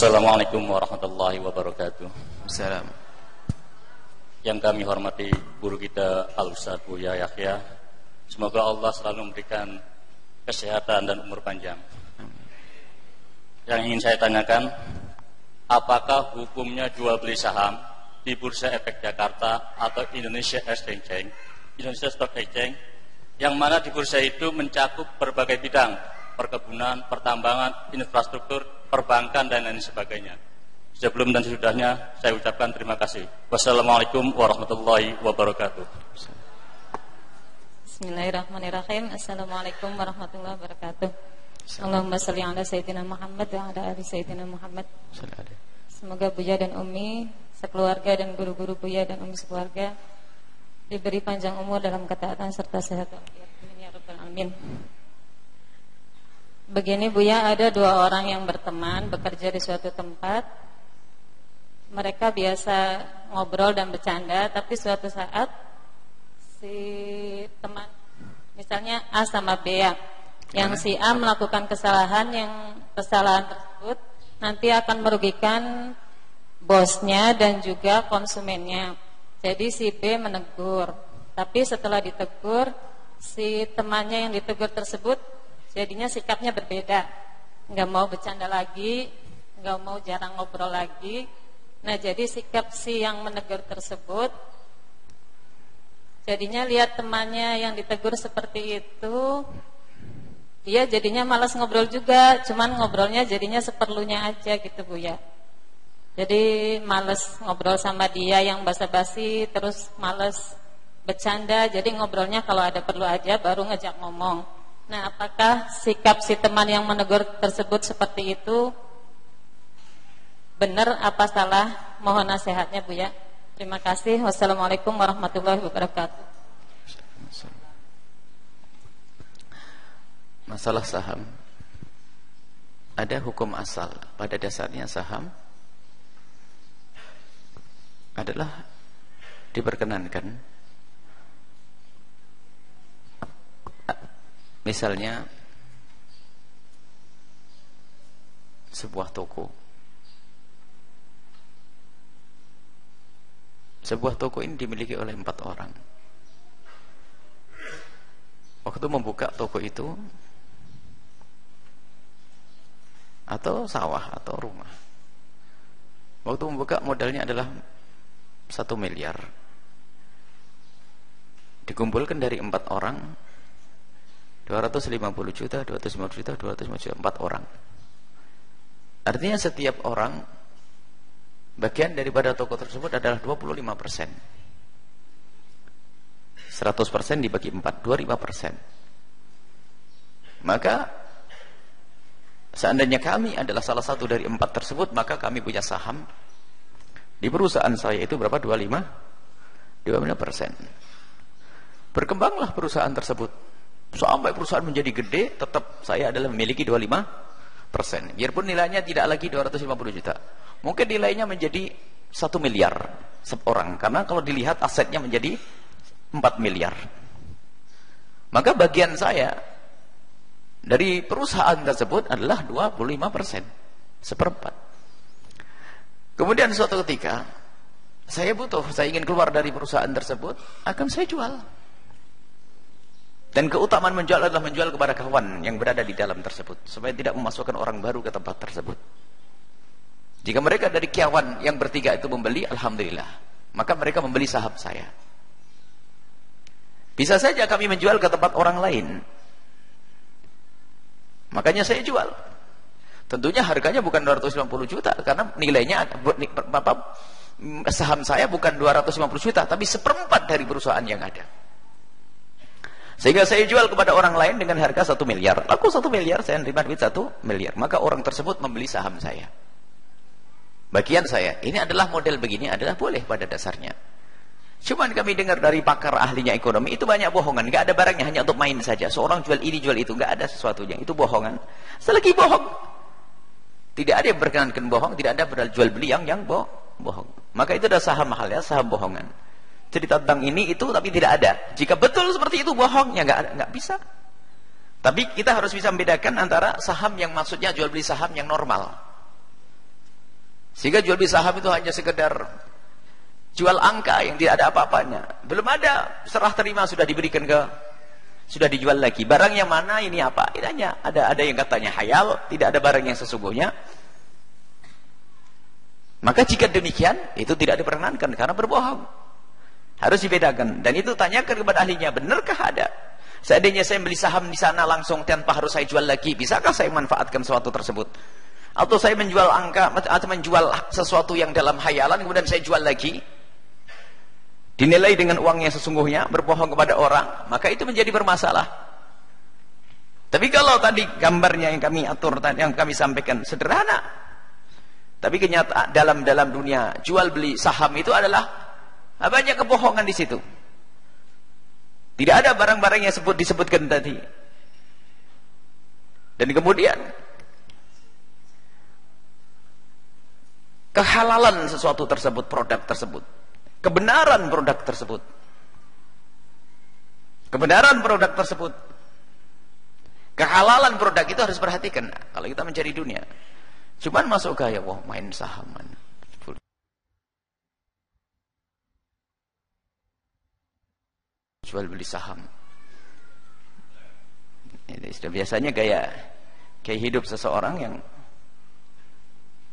Assalamualaikum warahmatullahi wabarakatuh. Salam. Yang kami hormati guru kita Al Ustaz Buya Yahya. Semoga Allah selalu memberikan kesehatan dan umur panjang. Yang ingin saya tanyakan, apakah hukumnya jual beli saham di Bursa Efek Jakarta atau Indonesia Exchange, Indonesia Stock Exchange, yang mana di bursa itu mencakup berbagai bidang, perkebunan, pertambangan, infrastruktur, perbankan, dan lain sebagainya. Sebelum dan sesudahnya, saya ucapkan terima kasih. Wassalamualaikum warahmatullahi wabarakatuh. Bismillahirrahmanirrahim. Assalamualaikum warahmatullahi wabarakatuh. Allahumma salli ala Sayyidina Muhammad wa ala ali Sayyidina Muhammad. Semoga Buya dan Umi sekeluarga dan guru-guru Buya dan Umi sekeluarga diberi panjang umur dalam ketaatan serta sehat walafiat. Ya. Begini Buya, ada dua orang yang berteman bekerja di suatu tempat. Mereka biasa ngobrol dan bercanda, tapi suatu saat si teman, misalnya A sama B ya, yang si A melakukan kesalahan yang kesalahan tersebut nanti akan merugikan bosnya dan juga konsumennya. Jadi si B menegur, tapi setelah ditegur si temannya yang ditegur tersebut jadinya sikapnya berbeda. Nggak mau bercanda lagi nggak mau jarang ngobrol lagi. Nah jadi sikap si yang menegur tersebut jadinya lihat temannya yang ditegur seperti itu dia jadinya malas ngobrol juga. Cuman ngobrolnya jadinya seperlunya aja gitu Bu ya. Jadi males ngobrol sama dia yang basa-basi terus males bercanda. Jadi ngobrolnya kalau ada perlu aja baru ngejak ngomong Nah, apakah sikap si teman yang menegur tersebut seperti itu benar apa salah? Mohon nasihatnya Bu ya. Terima kasih. Wassalamualaikum warahmatullahi wabarakatuh. Masalah saham ada hukum asal. Pada dasarnya saham adalah diperkenankan Misalnya sebuah toko. Sebuah toko ini dimiliki oleh empat orang. Waktu membuka toko itu atau sawah atau rumah. Waktu membuka modalnya adalah satu miliar. Dikumpulkan dari empat orang 250 juta, 250 juta, 250 juta, 4 orang. Artinya setiap orang bagian daripada toko tersebut adalah 25 persen. 100 persen dibagi 4, 25 persen. Maka seandainya kami adalah salah satu dari empat tersebut, maka kami punya saham di perusahaan saya itu berapa? 25? 25 persen. Berkembanglah perusahaan tersebut Sampai perusahaan menjadi gede, tetap saya adalah memiliki 25 persen. Biarpun nilainya tidak lagi 250 juta. Mungkin nilainya menjadi 1 miliar seorang. Karena kalau dilihat asetnya menjadi 4 miliar. Maka bagian saya dari perusahaan tersebut adalah 25 persen. Seperempat. Kemudian suatu ketika, saya butuh, saya ingin keluar dari perusahaan tersebut, akan saya jual. Dan keutamaan menjual adalah menjual kepada kawan yang berada di dalam tersebut. Supaya tidak memasukkan orang baru ke tempat tersebut. Jika mereka dari kawan yang bertiga itu membeli, Alhamdulillah. Maka mereka membeli saham saya. Bisa saja kami menjual ke tempat orang lain. Makanya saya jual. Tentunya harganya bukan 250 juta. Karena nilainya, apa, saham saya bukan 250 juta. Tapi seperempat dari perusahaan yang ada. Sehingga saya jual kepada orang lain dengan harga satu miliar. Laku satu miliar, saya menerima duit satu miliar. Maka orang tersebut membeli saham saya. Bagian saya, ini adalah model begini adalah boleh pada dasarnya. Cuman kami dengar dari pakar ahlinya ekonomi, itu banyak bohongan. Gak ada barangnya, hanya untuk main saja. Seorang jual ini, jual itu. Gak ada sesuatunya. Itu bohongan. Selagi bohong. Tidak ada yang berkenankan bohong, tidak ada berjual jual beli yang, yang bohong. Maka itu adalah saham mahal ya, saham bohongan cerita tentang ini itu tapi tidak ada. Jika betul seperti itu bohong ya nggak nggak bisa. Tapi kita harus bisa membedakan antara saham yang maksudnya jual beli saham yang normal. Sehingga jual beli saham itu hanya sekedar jual angka yang tidak ada apa-apanya. Belum ada serah terima sudah diberikan ke sudah dijual lagi. Barang yang mana ini apa? Ini ada ada yang katanya hayal, tidak ada barang yang sesungguhnya. Maka jika demikian, itu tidak diperkenankan karena berbohong. Harus dibedakan. Dan itu tanyakan kepada ahlinya, benarkah ada? Seandainya saya beli saham di sana langsung tanpa harus saya jual lagi, bisakah saya manfaatkan sesuatu tersebut? Atau saya menjual angka atau menjual sesuatu yang dalam hayalan kemudian saya jual lagi? dinilai dengan uang yang sesungguhnya, berbohong kepada orang, maka itu menjadi bermasalah. Tapi kalau tadi gambarnya yang kami atur, yang kami sampaikan sederhana, tapi kenyataan dalam dalam dunia jual beli saham itu adalah banyak kebohongan di situ. Tidak ada barang-barang yang sebut disebutkan tadi. Dan kemudian kehalalan sesuatu tersebut, produk tersebut kebenaran produk tersebut. Kebenaran produk tersebut. Kehalalan produk itu harus perhatikan kalau kita mencari dunia. Cuman masuk gaya, wah main saham. Jual beli saham. Sudah biasanya gaya kayak hidup seseorang yang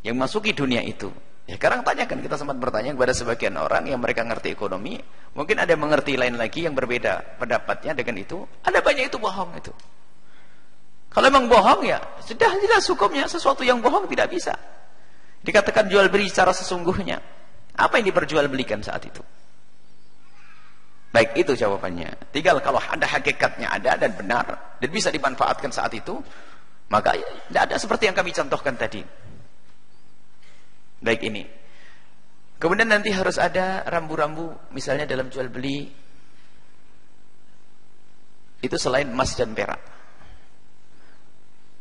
yang masuki dunia itu Ya sekarang tanyakan, kita sempat bertanya kepada sebagian orang yang mereka ngerti ekonomi, mungkin ada yang mengerti lain lagi yang berbeda pendapatnya dengan itu, ada banyak itu bohong itu. Kalau memang bohong ya, sudah jelas hukumnya, sesuatu yang bohong tidak bisa. Dikatakan jual beli secara sesungguhnya. Apa yang diperjualbelikan saat itu? Baik, itu jawabannya. Tinggal kalau ada hakikatnya ada dan benar, dan bisa dimanfaatkan saat itu, maka tidak ada seperti yang kami contohkan tadi. Baik ini. Kemudian nanti harus ada rambu-rambu misalnya dalam jual beli itu selain emas dan perak.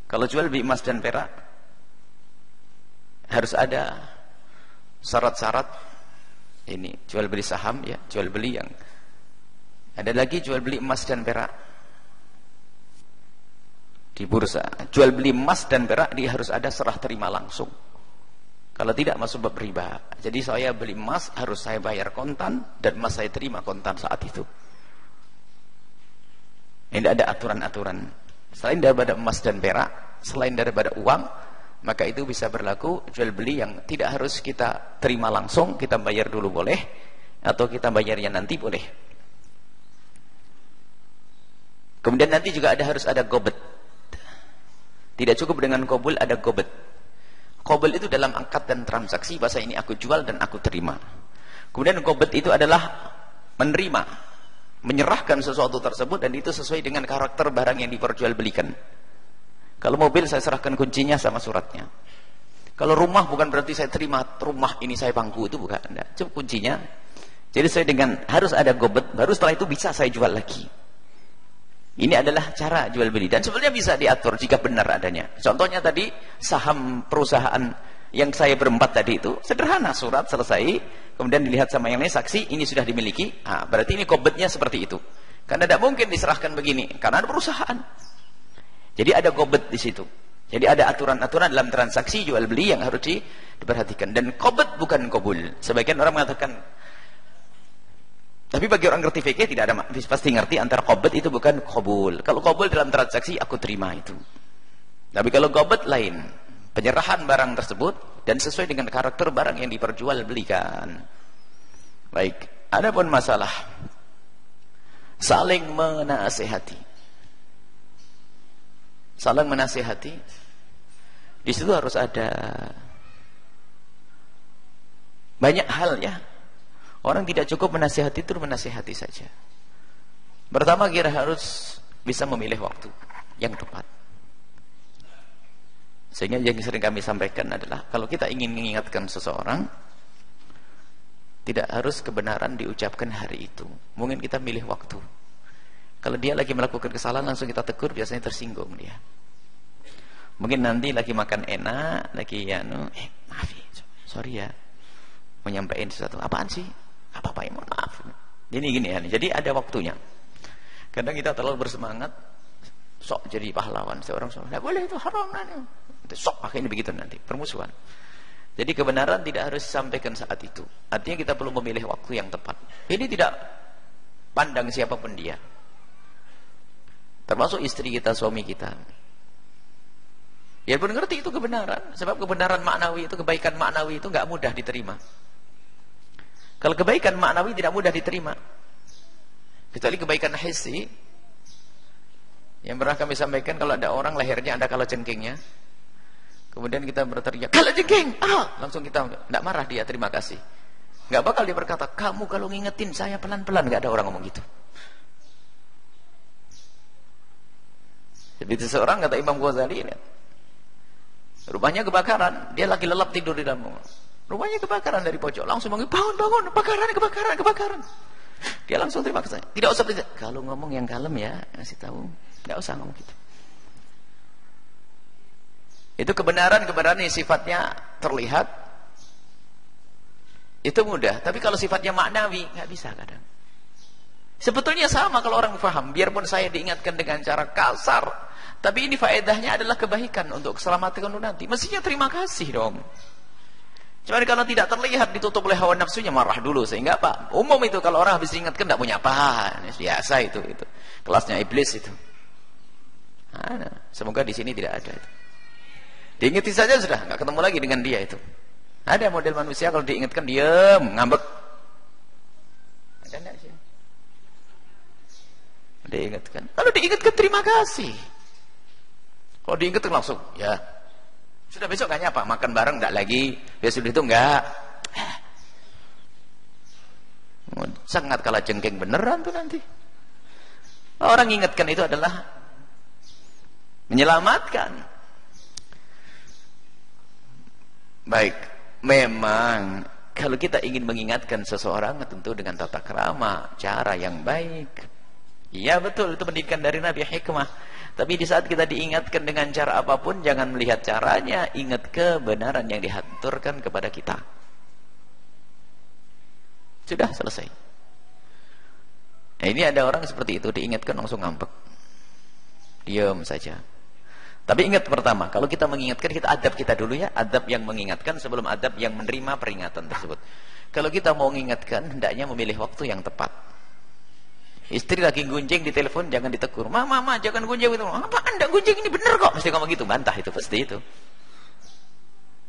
Kalau jual beli emas dan perak harus ada syarat-syarat ini jual beli saham ya, jual beli yang ada lagi jual beli emas dan perak di bursa. Jual beli emas dan perak dia harus ada serah terima langsung. Kalau tidak masuk bab riba. Jadi saya beli emas harus saya bayar kontan dan emas saya terima kontan saat itu. Ini ada aturan-aturan. Selain daripada emas dan perak, selain daripada uang, maka itu bisa berlaku jual beli yang tidak harus kita terima langsung, kita bayar dulu boleh, atau kita bayarnya nanti boleh. Kemudian nanti juga ada harus ada gobet. Tidak cukup dengan kobul, ada gobet. Kobel itu dalam angkat dan transaksi bahasa ini aku jual dan aku terima. Kemudian kobet itu adalah menerima, menyerahkan sesuatu tersebut dan itu sesuai dengan karakter barang yang diperjualbelikan. Kalau mobil saya serahkan kuncinya sama suratnya. Kalau rumah bukan berarti saya terima rumah ini saya bangku itu bukan. Cuma kuncinya. Jadi saya dengan harus ada gobet baru setelah itu bisa saya jual lagi. Ini adalah cara jual beli dan sebenarnya bisa diatur jika benar adanya. Contohnya tadi saham perusahaan yang saya berempat tadi itu sederhana surat selesai kemudian dilihat sama yang lain saksi ini sudah dimiliki. Ah, berarti ini kobetnya seperti itu. Karena tidak mungkin diserahkan begini karena ada perusahaan. Jadi ada kobet di situ. Jadi ada aturan-aturan dalam transaksi jual beli yang harus diperhatikan dan kobet bukan kobul. Sebagian orang mengatakan tapi bagi orang ngerti fikih tidak ada pasti ngerti antara qobet itu bukan qabul. Kalau qabul dalam transaksi aku terima itu. Tapi kalau qabet lain, penyerahan barang tersebut dan sesuai dengan karakter barang yang diperjualbelikan. Baik, ada pun masalah saling menasehati. Saling menasehati. Di situ harus ada banyak hal ya Orang tidak cukup menasihati itu menasihati saja. Pertama kira harus bisa memilih waktu yang tepat. Sehingga yang sering kami sampaikan adalah kalau kita ingin mengingatkan seseorang tidak harus kebenaran diucapkan hari itu. Mungkin kita milih waktu. Kalau dia lagi melakukan kesalahan langsung kita tegur biasanya tersinggung dia. Mungkin nanti lagi makan enak, lagi ya no, eh maaf ya, sorry ya, menyampaikan sesuatu. Apaan sih? Apa-apa ya mohon maaf ini gini ya jadi ada waktunya kadang kita terlalu bersemangat sok jadi pahlawan seorang sok tidak boleh itu haram nanti sok akhirnya begitu nanti permusuhan Jadi kebenaran tidak harus disampaikan saat itu. Artinya kita perlu memilih waktu yang tepat. Ini tidak pandang siapa pun dia. Termasuk istri kita, suami kita. Ya pun ngerti itu kebenaran. Sebab kebenaran maknawi itu, kebaikan maknawi itu nggak mudah diterima. Kalau kebaikan maknawi tidak mudah diterima. Kecuali kebaikan hissi. Yang pernah kami sampaikan kalau ada orang lahirnya ada kalau cengkingnya. Kemudian kita berteriak, kalau jengking, ah, langsung kita tidak marah dia, terima kasih. Nggak bakal dia berkata, kamu kalau ngingetin saya pelan-pelan, nggak ada orang ngomong gitu. Jadi seseorang kata Imam Ghazali ini, rumahnya kebakaran, dia lagi lelap tidur di dalam rumah. Rumahnya kebakaran dari pojok, langsung bangun, bangun, bangun, kebakaran, kebakaran, kebakaran. Dia langsung terima kasih. Tidak usah tidak. Kalau ngomong yang kalem ya, kasih tahu. Tidak usah ngomong gitu. Itu kebenaran-kebenaran yang sifatnya terlihat itu mudah, tapi kalau sifatnya maknawi nggak bisa kadang. Sebetulnya sama kalau orang paham, biarpun saya diingatkan dengan cara kasar, tapi ini faedahnya adalah kebaikan untuk keselamatan nanti. Mestinya terima kasih dong. Cuma kalau tidak terlihat ditutup oleh hawa nafsunya marah dulu sehingga apa? Umum itu kalau orang habis diingatkan tidak punya apa, biasa itu itu. Kelasnya iblis itu. Nah, semoga di sini tidak ada itu. Diingati saja sudah, nggak ketemu lagi dengan dia itu. Ada model manusia kalau diingatkan diam, ngambek. Ada enggak sih? Diingatkan. Kalau diingatkan terima kasih. Kalau diingatkan langsung, ya. Sudah besok gak nyapa, makan bareng enggak lagi. Besok itu enggak. Sangat kalah jengking beneran tuh nanti. Orang ingatkan itu adalah menyelamatkan. Baik, memang kalau kita ingin mengingatkan seseorang tentu dengan tata kerama, cara yang baik. Iya betul, itu pendidikan dari Nabi Hikmah. Tapi di saat kita diingatkan dengan cara apa pun, jangan melihat caranya, ingat kebenaran yang dihanturkan kepada kita. Sudah selesai. Nah, ini ada orang seperti itu, diingatkan langsung ngambek. Diam saja. Tapi ingat pertama, kalau kita mengingatkan, kita adab kita dulu ya. Adab yang mengingatkan sebelum adab yang menerima peringatan tersebut. Kalau kita mau mengingatkan, hendaknya memilih waktu yang tepat. Istri lagi gunjing di telepon, jangan ditegur. Mama, mama, jangan gunjing itu. Apa anda gunjing ini benar kok? Mesti ngomong gitu, bantah itu, pasti itu.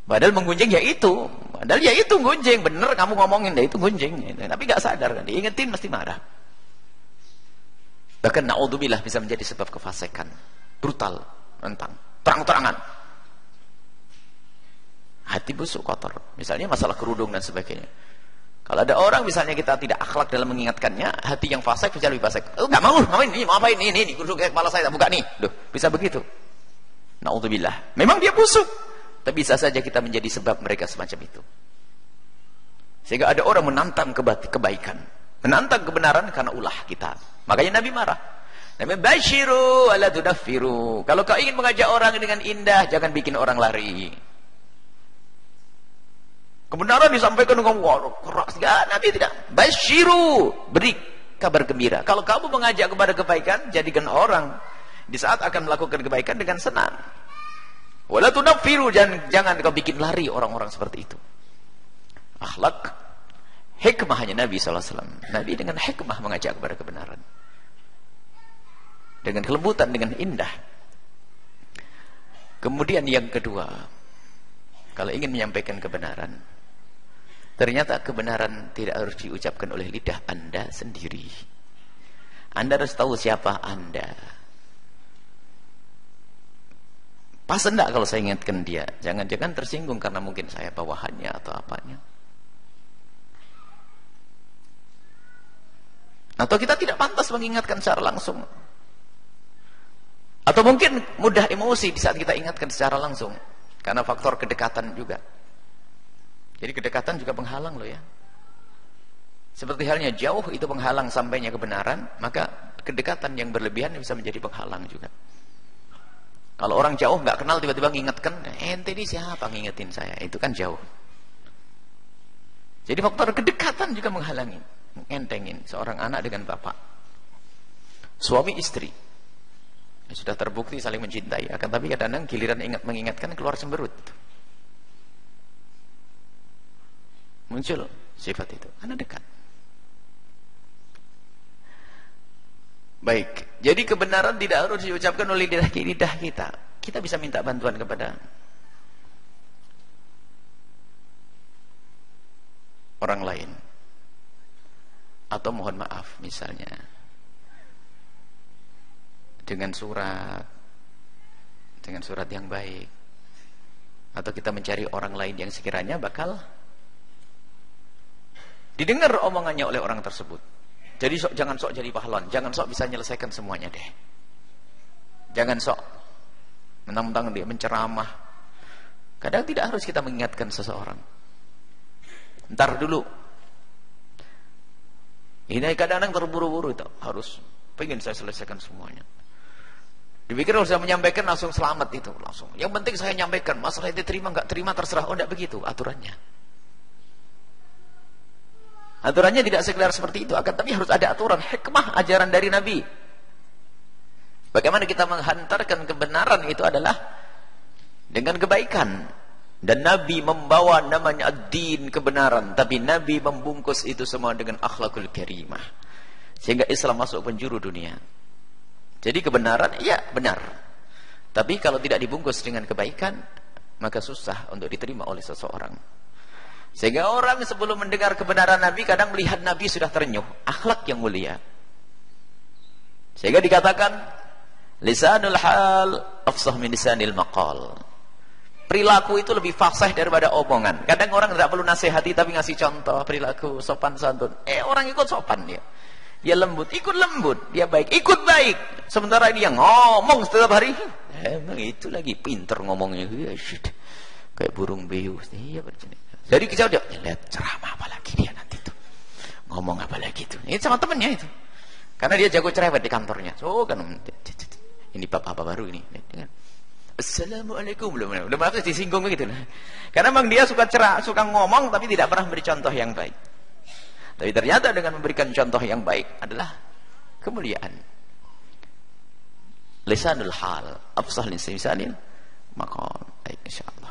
Padahal menggunjing ya itu. Padahal ya itu gunjing, benar kamu ngomongin, ya itu gunjing. Tapi gak sadar kan, diingetin mesti marah. Bahkan na'udzubillah bisa menjadi sebab kefasikan. Brutal tentang terang-terangan hati busuk kotor misalnya masalah kerudung dan sebagainya kalau ada orang misalnya kita tidak akhlak dalam mengingatkannya hati yang fasik bisa lebih fasik. Oh nggak mau ngapain ini mau ini ini kerudung kepala saya buka nih. Duh, bisa begitu. Naudzubillah. Memang dia busuk. Tapi bisa saja kita menjadi sebab mereka semacam itu. Sehingga ada orang menantang kebaikan. Menantang kebenaran karena ulah kita. Makanya Nabi marah. Nabi basyiru ala tudaffiru. Kalau kau ingin mengajak orang dengan indah, jangan bikin orang lari. Kebenaran disampaikan dengan keras. Enggak, Nabi tidak. Basyiru, beri kabar gembira. Kalau kamu mengajak kepada kebaikan, jadikan orang di saat akan melakukan kebaikan dengan senang. Wala tudaffiru, jangan jangan kau bikin lari orang-orang seperti itu. Akhlak hikmahnya Nabi SAW. Nabi dengan hikmah mengajak kepada kebenaran dengan kelembutan, dengan indah. Kemudian yang kedua, kalau ingin menyampaikan kebenaran, ternyata kebenaran tidak harus diucapkan oleh lidah Anda sendiri. Anda harus tahu siapa Anda. Pas enggak kalau saya ingatkan dia? Jangan-jangan tersinggung karena mungkin saya bawahannya atau apanya. Atau kita tidak pantas mengingatkan secara langsung. Atau mungkin mudah emosi di saat kita ingatkan secara langsung. Karena faktor kedekatan juga. Jadi kedekatan juga penghalang loh ya. Seperti halnya jauh itu penghalang sampainya kebenaran, maka kedekatan yang berlebihan bisa menjadi penghalang juga. Kalau orang jauh nggak kenal tiba-tiba ngingetkan, ente ini siapa ngingetin saya? Itu kan jauh. Jadi faktor kedekatan juga menghalangi, ngentengin seorang anak dengan bapak. Suami istri sudah terbukti saling mencintai akan tapi kadang-kadang giliran ingat mengingatkan keluar cemberut muncul sifat itu. Karena dekat. Baik. Jadi kebenaran tidak harus diucapkan oleh lidah kita. Kita bisa minta bantuan kepada orang lain. Atau mohon maaf misalnya. Dengan surat. Dengan surat yang baik. Atau kita mencari orang lain yang sekiranya bakal didengar omongannya oleh orang tersebut. Jadi sok, jangan sok jadi pahlawan. Jangan sok bisa menyelesaikan semuanya deh. Jangan sok mentang-mentang dia menceramah. Kadang tidak harus kita mengingatkan seseorang. Ntar dulu. Ini kadang-kadang terburu-buru itu. Harus pengen saya selesaikan semuanya. Dipikir kalau saya menyampaikan langsung selamat itu langsung. Yang penting saya nyampaikan, masalah itu terima nggak terima terserah. Oh tidak begitu aturannya. Aturannya tidak sekedar seperti itu, akan tapi harus ada aturan hikmah ajaran dari Nabi. Bagaimana kita menghantarkan kebenaran itu adalah dengan kebaikan. Dan Nabi membawa namanya ad-din kebenaran, tapi Nabi membungkus itu semua dengan akhlakul karimah. Sehingga Islam masuk penjuru dunia. Jadi kebenaran, iya benar. Tapi kalau tidak dibungkus dengan kebaikan, maka susah untuk diterima oleh seseorang. Sehingga orang sebelum mendengar kebenaran Nabi, kadang melihat Nabi sudah terenyuh. Akhlak yang mulia. Sehingga dikatakan, Lisanul hal, afsah min lisanil maqal. Perilaku itu lebih fasih daripada omongan. Kadang orang tidak perlu nasihati, tapi ngasih contoh perilaku sopan santun. Eh orang ikut sopan dia. Dia lembut, ikut lembut, dia baik, ikut baik. Sementara ini yang ngomong setiap hari, emang itu lagi pinter ngomongnya. Ya, shit. Kayak burung beo. Iya, Jadi kita udah lihat ceramah apa lagi dia nanti tuh. Ngomong apa lagi tuh. Ini sama temennya itu. Karena dia jago cerewet di kantornya. So kan ini bab apa baru ini. Assalamualaikum belum udah maaf disinggung gitu. Karena memang dia suka cerah, suka ngomong tapi tidak pernah beri contoh yang baik. Tapi ternyata dengan memberikan contoh yang baik adalah kemuliaan. Lisanul hal, afsah lisanil maqam. Baik insyaallah.